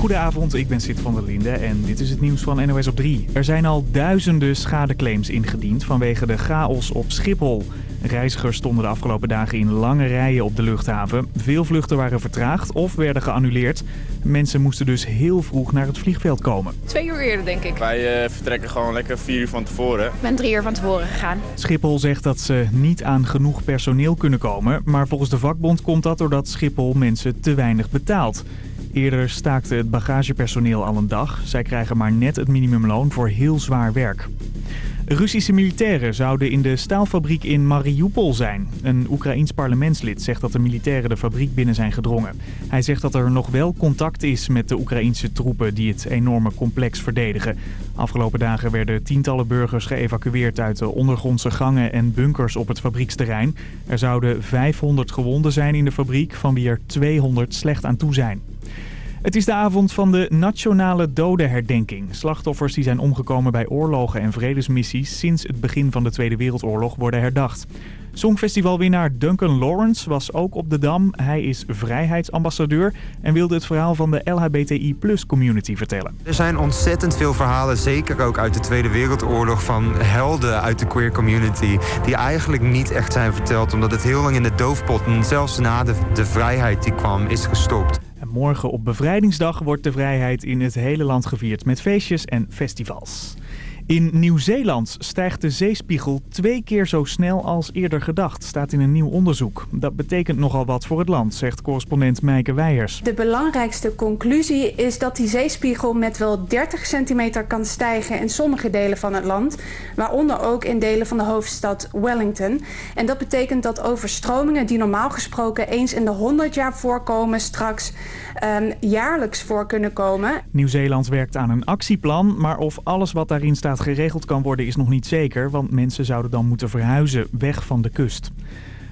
Goedenavond, ik ben Sid van der Linde en dit is het nieuws van NOS op 3. Er zijn al duizenden schadeclaims ingediend vanwege de chaos op Schiphol. Reizigers stonden de afgelopen dagen in lange rijen op de luchthaven. Veel vluchten waren vertraagd of werden geannuleerd. Mensen moesten dus heel vroeg naar het vliegveld komen. Twee uur eerder, denk ik. Wij uh, vertrekken gewoon lekker vier uur van tevoren. Ik ben drie uur van tevoren gegaan. Schiphol zegt dat ze niet aan genoeg personeel kunnen komen. Maar volgens de vakbond komt dat doordat Schiphol mensen te weinig betaalt. Eerder staakte het bagagepersoneel al een dag. Zij krijgen maar net het minimumloon voor heel zwaar werk. Russische militairen zouden in de staalfabriek in Mariupol zijn. Een Oekraïns parlementslid zegt dat de militairen de fabriek binnen zijn gedrongen. Hij zegt dat er nog wel contact is met de Oekraïnse troepen die het enorme complex verdedigen. Afgelopen dagen werden tientallen burgers geëvacueerd uit de ondergrondse gangen en bunkers op het fabrieksterrein. Er zouden 500 gewonden zijn in de fabriek, van wie er 200 slecht aan toe zijn. Het is de avond van de Nationale Dodenherdenking. Slachtoffers die zijn omgekomen bij oorlogen en vredesmissies sinds het begin van de Tweede Wereldoorlog worden herdacht. Songfestivalwinnaar Duncan Lawrence was ook op de Dam. Hij is vrijheidsambassadeur en wilde het verhaal van de LHBTI community vertellen. Er zijn ontzettend veel verhalen, zeker ook uit de Tweede Wereldoorlog, van helden uit de queer community. Die eigenlijk niet echt zijn verteld, omdat het heel lang in de doofpot en zelfs na de, de vrijheid die kwam is gestopt. Morgen op Bevrijdingsdag wordt de vrijheid in het hele land gevierd met feestjes en festivals. In Nieuw-Zeeland stijgt de zeespiegel twee keer zo snel als eerder gedacht, staat in een nieuw onderzoek. Dat betekent nogal wat voor het land, zegt correspondent Meike Weijers. De belangrijkste conclusie is dat die zeespiegel met wel 30 centimeter kan stijgen in sommige delen van het land, waaronder ook in delen van de hoofdstad Wellington. En dat betekent dat overstromingen die normaal gesproken eens in de 100 jaar voorkomen, straks um, jaarlijks voor kunnen komen. Nieuw-Zeeland werkt aan een actieplan, maar of alles wat daarin staat geregeld kan worden is nog niet zeker, want mensen zouden dan moeten verhuizen weg van de kust.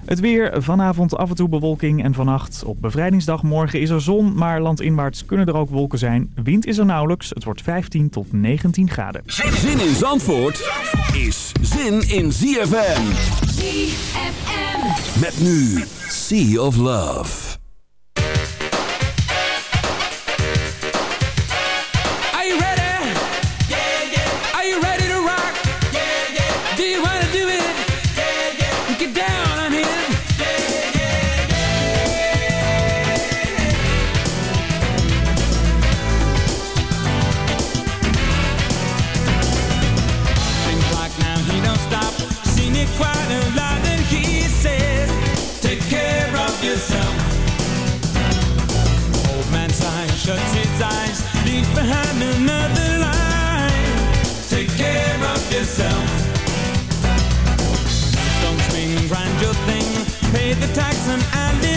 Het weer, vanavond af en toe bewolking en vannacht op bevrijdingsdag morgen is er zon, maar landinwaarts kunnen er ook wolken zijn. Wind is er nauwelijks, het wordt 15 tot 19 graden. Zin in Zandvoort is zin in ZFM. ZFM. Met nu Sea of Love. Behind another line. Take care of yourself. Don't swing, grind your thing, pay the tax and alimony.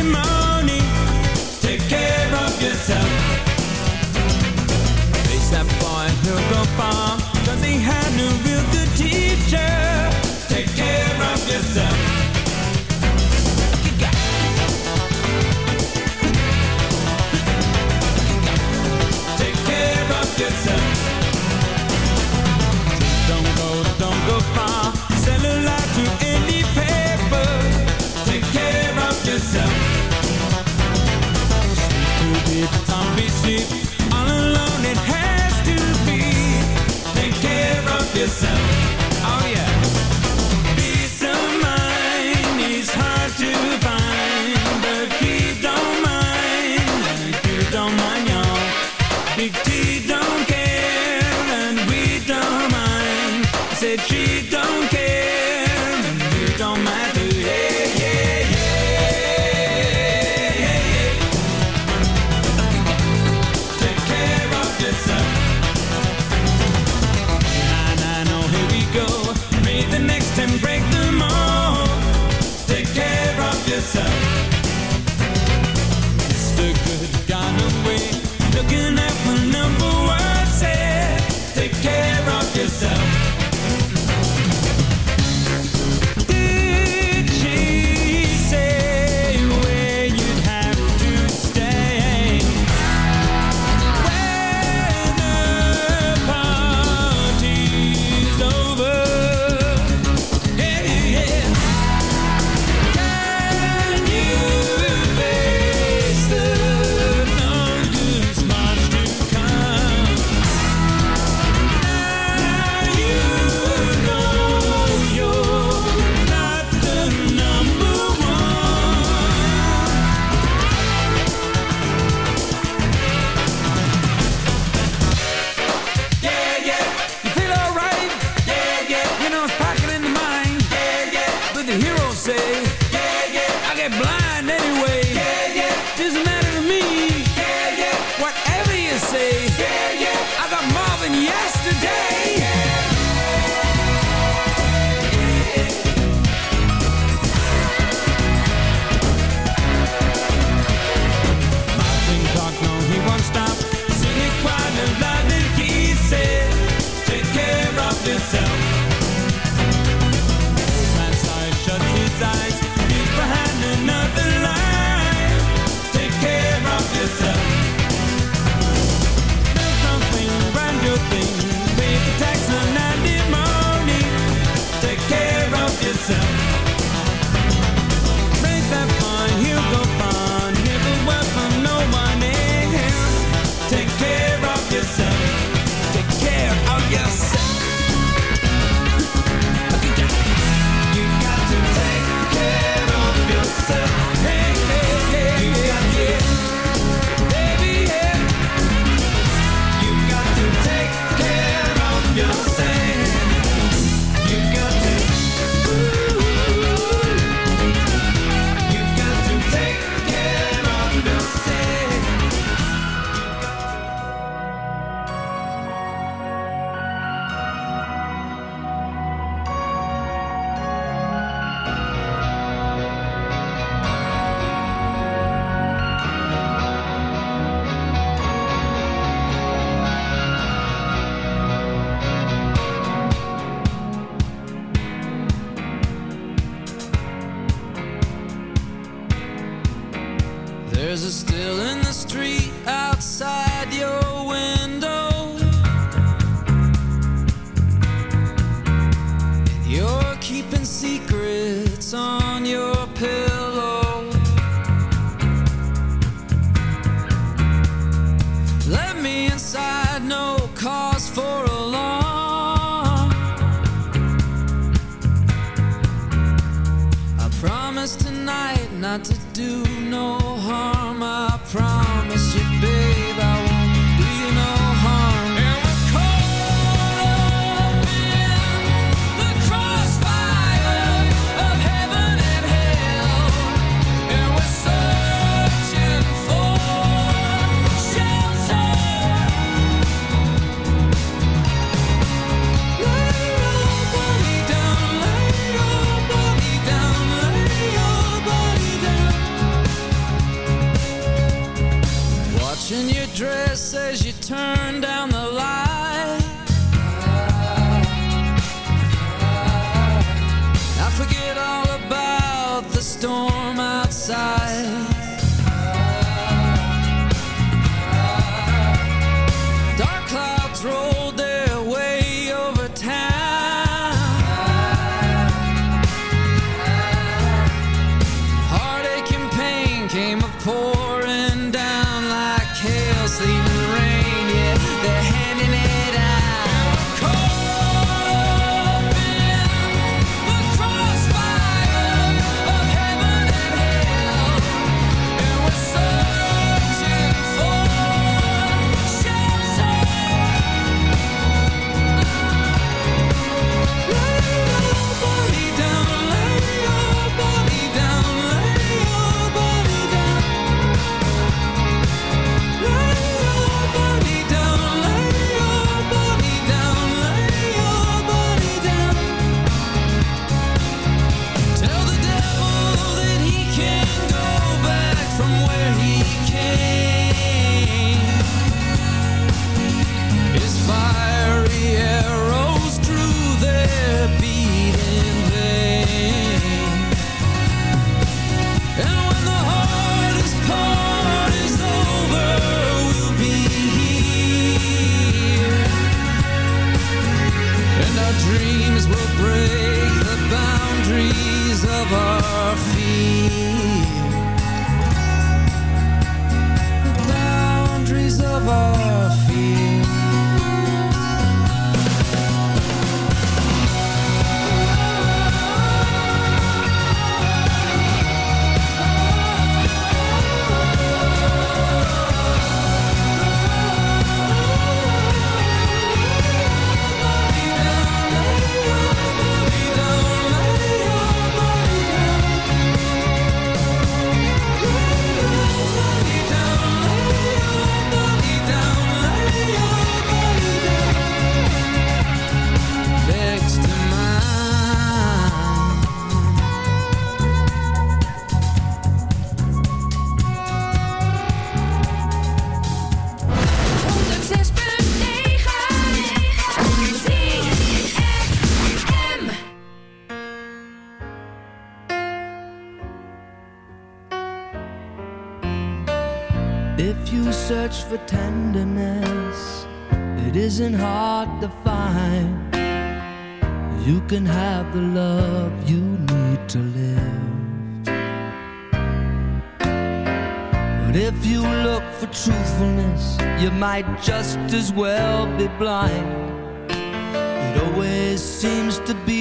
had no cause for alarm. I promise tonight not to do no harm. I promise. eyes, you might just as well be blind. It always seems to be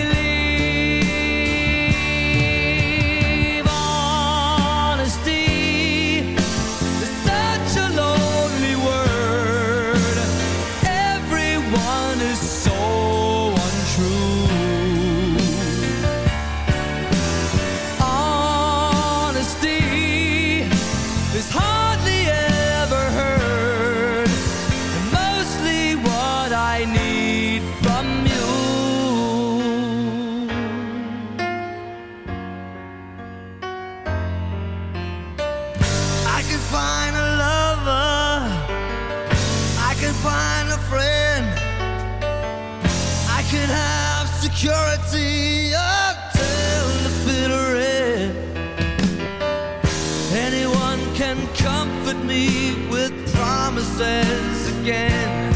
me with promises again.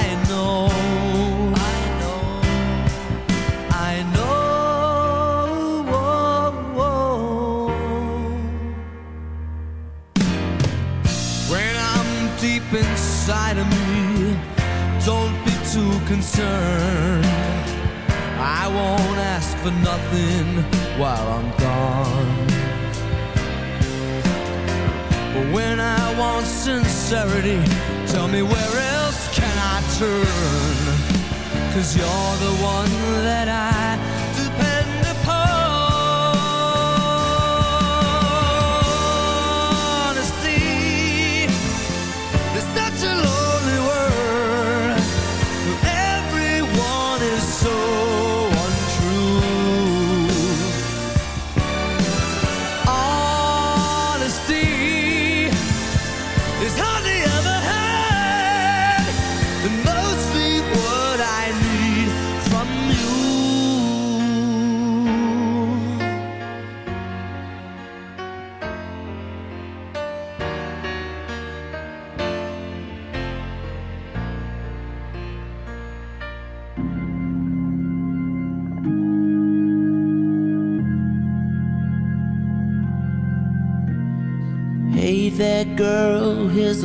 I know. I know. I know. When I'm deep inside of me, don't be too concerned. I won't ask for nothing while I'm gone. When I want sincerity, tell me where else can I turn? Cause you're the one that I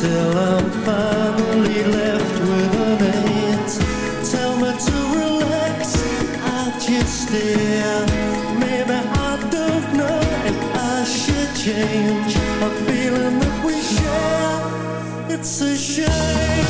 till I'm finally left with an mate. Tell me to relax, I just stare. Maybe I don't know if I should change a feeling that we share. It's a shame.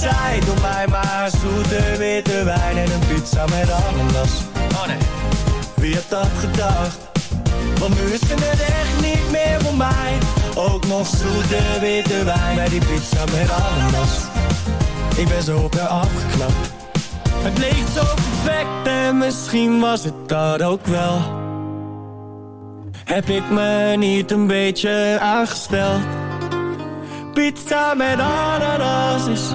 perfect doordat ze zei Doe mij maar zoete witte wijn En een pizza met ananas. Oh nee. Wie had dat gedacht? Want nu is net echt niet meer voor mij. Ook nog zoete witte wijn Bij die pizza met ananas. Ik ben zo op haar afgeknapt. Het leek zo perfect En misschien was het dat ook wel. Heb ik me niet een beetje aangesteld? Pizza met ananas is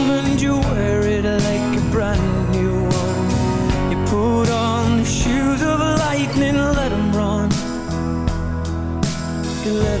can let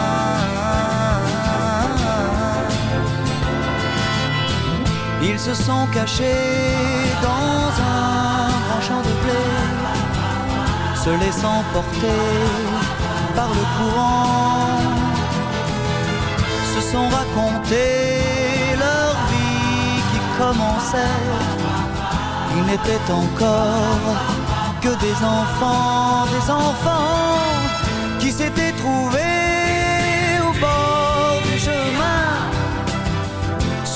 Ils se sont cachés dans un grand champ de blé, se laissant porter par le courant. Se sont racontés leur vie qui commençait. Ils n'étaient encore que des enfants, des enfants qui s'étaient trouvés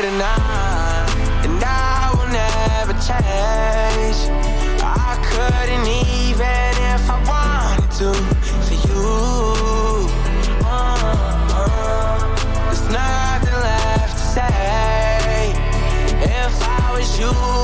greater and I will never change. I couldn't even if I wanted to for you. Uh, uh, there's nothing left to say. If I was you.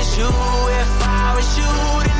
was you, if I was you,